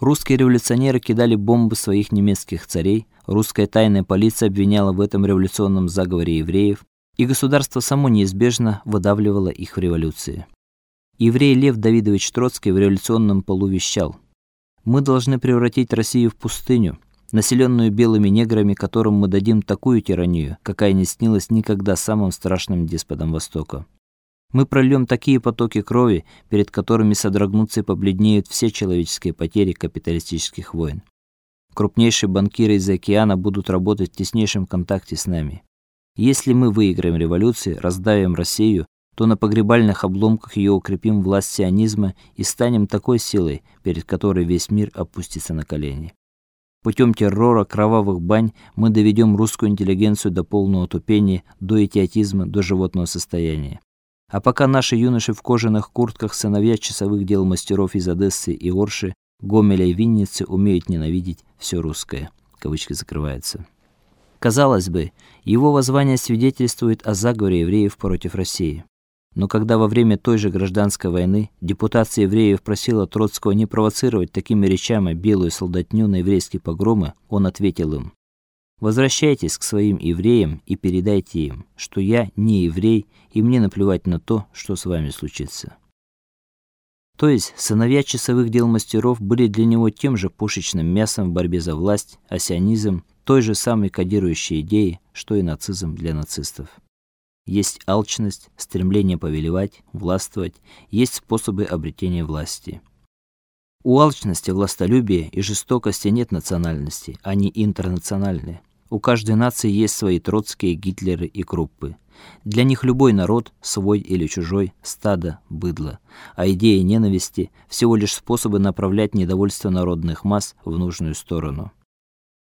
Русские революционеры кидали бомбы своих немецких царей, русская тайная полиция обвиняла в этом революционном заговоре евреев, и государство само неизбежно выдавливало их в революции. Еврей Лев Давидович Троцкий в революционном полу вещал: "Мы должны превратить Россию в пустыню, населенную белыми неграми, которым мы дадим такую тиранию, какая не снилась никогда самым страшным деспотам Востока. Мы прольем такие потоки крови, перед которыми содрогнутся и побледнеют все человеческие потери капиталистических войн. Крупнейшие банкиры из океана будут работать в теснейшем контакте с нами. Если мы выиграем революцию, раздавим Россию, то на погребальных обломках ее укрепим власть сионизма и станем такой силой, перед которой весь мир опустится на колени. Путем террора, кровавых бань мы доведем русскую интеллигенцию до полного тупения, до идиотизма, до животного состояния. А пока наши юноши в кожаных куртках, сыновья часовых дел мастеров из Одессы и Орши, Гомеля и Винницы умеют ненавидеть все русское. Кавычки закрываются. Казалось бы, его воззвание свидетельствует о заговоре евреев против России. Но когда во время той же гражданской войны депутация евреев просила Троцкого не провоцировать такими речами белую солдатню на еврейские погромы, он ответил им: Возвращайтесь к своим евреям и передайте им, что я не еврей, и мне наплевать на то, что с вами случится. То есть сыновья часовых дел мастеров были для него тем же пушечным мясом в борьбе за власть, а сионизм той же самой кодирующей идеей, что и нацизм для нацистов. Есть алчность, стремление повелевать, властвовать, есть способы обретения власти. У алчности, властолюбия и жестокости нет национальности, они интернациональны. У каждой нации есть свои Троцкие, Гитлеры и Круппы. Для них любой народ, свой или чужой, стадо, быдло, а идея ненависти всего лишь способы направлять недовольство народных масс в нужную сторону.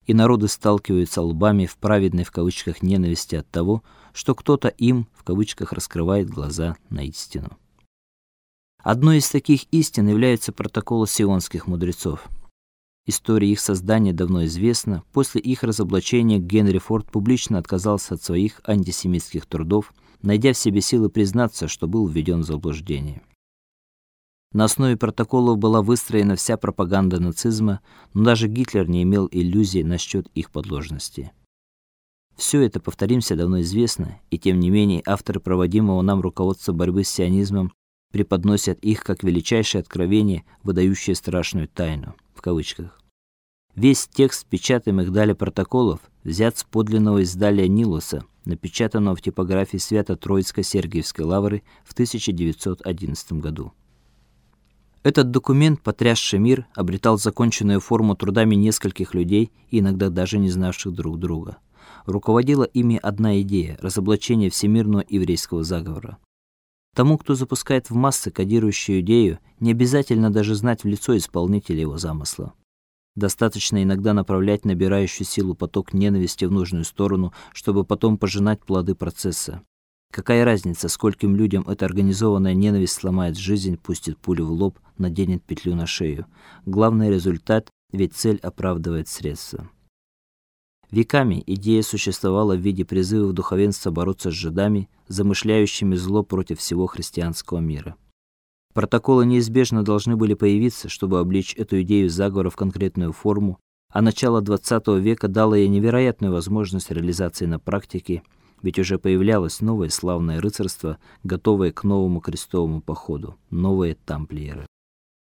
И народы сталкиваются лбами в праведной в кавычках ненависти от того, что кто-то им в кавычках раскрывает глаза на истину. Одной из таких истин является протокол сионских мудрецов. История их создания давно известна. После их разоблачения Генри Форд публично отказался от своих антисемитских трудов, найдя в себе силы признаться, что был введен в заблуждение. На основе протоколов была выстроена вся пропаганда нацизма, но даже Гитлер не имел иллюзий насчет их подложности. Все это, повторимся, давно известно, и тем не менее авторы проводимого нам руководства борьбы с сионизмом преподносят их как величайшее откровение, выдающее страшную тайну в кавычках. Весь текст печатаемых далее протоколов взят с подлинного издания Нилоса, напечатанного в типографии Свято-Троицко-Сергиевской лавры в 1911 году. Этот документ, потрясший мир, обретал законченную форму трудами нескольких людей, иногда даже не знавших друг друга. Руководила ими одна идея разоблачение всемирного еврейского заговора. Тому, кто запускает в массы кодирующую идею, не обязательно даже знать в лицо исполнителя его замысла. Достаточно иногда направлять набирающий силу поток ненависти в нужную сторону, чтобы потом пожинать плоды процесса. Какая разница, скольким людям эта организованная ненависть сломает жизнь, пустит пулю в лоб, наденет петлю на шею. Главный результат, ведь цель оправдывает средства. Веками идея существовала в виде призыва духовенства бороться с жидами, замышляющими зло против всего христианского мира. Протоколы неизбежно должны были появиться, чтобы облечь эту идею заговора в конкретную форму, а начало XX века дало ей невероятную возможность реализации на практике, ведь уже появлялось новое славное рыцарство, готовое к новому крестовому походу новые тамплиеры.